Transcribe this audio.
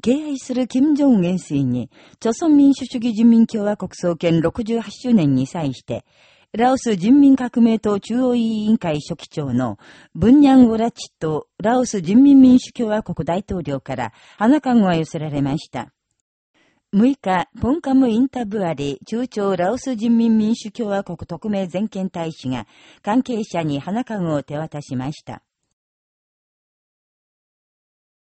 敬愛する金正恩元帥に、朝鮮民主主義人民共和国創建68周年に際して、ラオス人民革命党中央委員会書記長のブンニャン・ウラチとラオス人民民主共和国大統領から花冠が寄せられました。6日、ポンカム・インタブアリ中朝ラオス人民民主共和国特命全権大使が関係者に花冠を手渡しました。